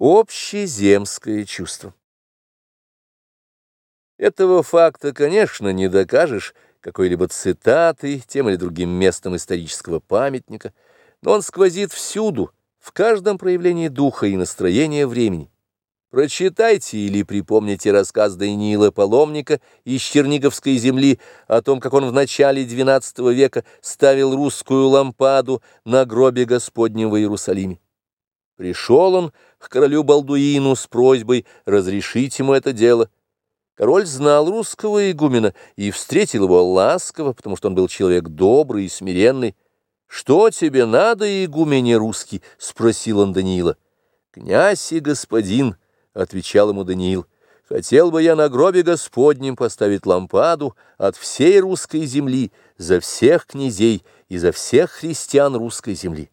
Общеземское чувство. Этого факта, конечно, не докажешь какой-либо цитатой, тем или другим местом исторического памятника, но он сквозит всюду, в каждом проявлении духа и настроения времени. Прочитайте или припомните рассказ Даниила Паломника из Черниговской земли о том, как он в начале XII века ставил русскую лампаду на гробе Господнем в Иерусалиме. Пришел он к королю Балдуину с просьбой разрешить ему это дело. Король знал русского игумена и встретил его ласково, потому что он был человек добрый и смиренный. «Что тебе надо, игумене русский?» — спросил он Даниила. «Князь и господин», — отвечал ему Даниил, — «хотел бы я на гробе Господнем поставить лампаду от всей русской земли, за всех князей и за всех христиан русской земли».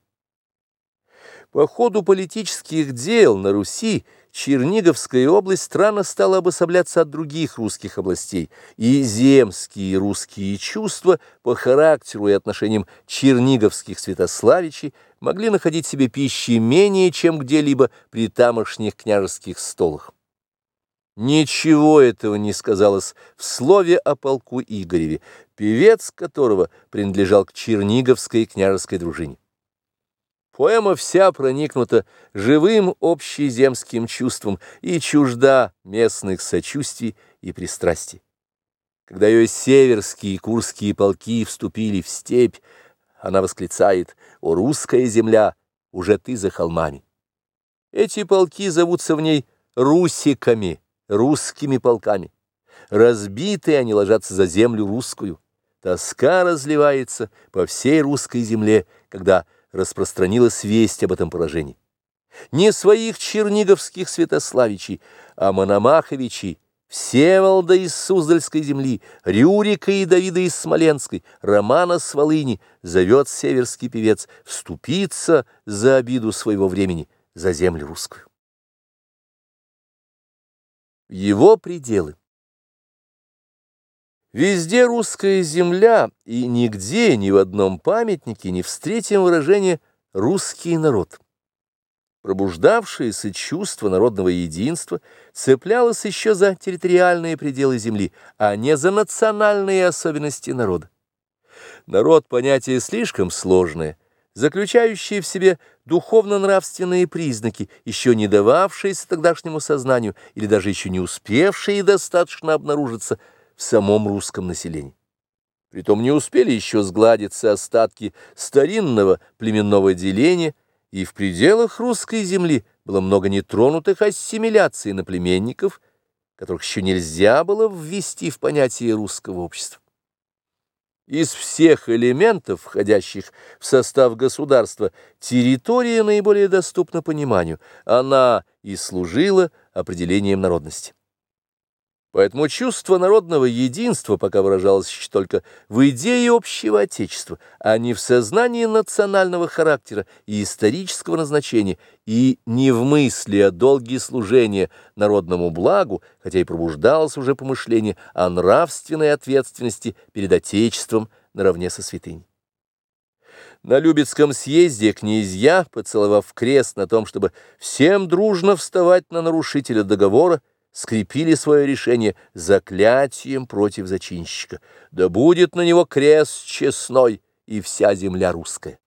По ходу политических дел на Руси Черниговская область странно стала обособляться от других русских областей, и земские русские чувства по характеру и отношениям черниговских святославичей могли находить себе пищи менее, чем где-либо при тамошних княжеских столах. Ничего этого не сказалось в слове о полку Игореве, певец которого принадлежал к черниговской княжеской дружине. Поэма вся проникнута живым общеземским чувством и чужда местных сочувствий и пристрастий. Когда ее северские и курские полки вступили в степь, она восклицает «О, русская земля, уже ты за холмами!» Эти полки зовутся в ней русиками, русскими полками. Разбитые они ложатся за землю русскую. Тоска разливается по всей русской земле, когда распространилась весть об этом положении. Не своих черниговских святославичей, а Мономаховичей, Всеволода из Суздальской земли, Рюрика и Давида из Смоленской, Романа с Волыни зовет северский певец вступиться за обиду своего времени, за землю русскую. Его пределы Везде русская земля, и нигде, ни в одном памятнике не встретим выражение «русский народ». Пробуждавшееся чувство народного единства цеплялось еще за территориальные пределы земли, а не за национальные особенности народа. Народ – понятие слишком сложное, заключающее в себе духовно-нравственные признаки, еще не дававшиеся тогдашнему сознанию или даже еще не успевшие достаточно обнаружиться – в самом русском населении. Притом не успели еще сгладиться остатки старинного племенного деления, и в пределах русской земли было много нетронутых ассимиляций на племенников, которых еще нельзя было ввести в понятие русского общества. Из всех элементов, входящих в состав государства, территория наиболее доступна пониманию, она и служила определением народности. Поэтому чувство народного единства пока выражалось еще только в идее общего Отечества, а не в сознании национального характера и исторического назначения, и не в мысли о долге служения народному благу, хотя и пробуждалось уже помышление о нравственной ответственности перед Отечеством наравне со святыней. На Любецком съезде князья, поцеловав крест на том, чтобы всем дружно вставать на нарушителя договора, скрепили свое решение заклятием против зачинщика. Да будет на него крест честной и вся земля русская.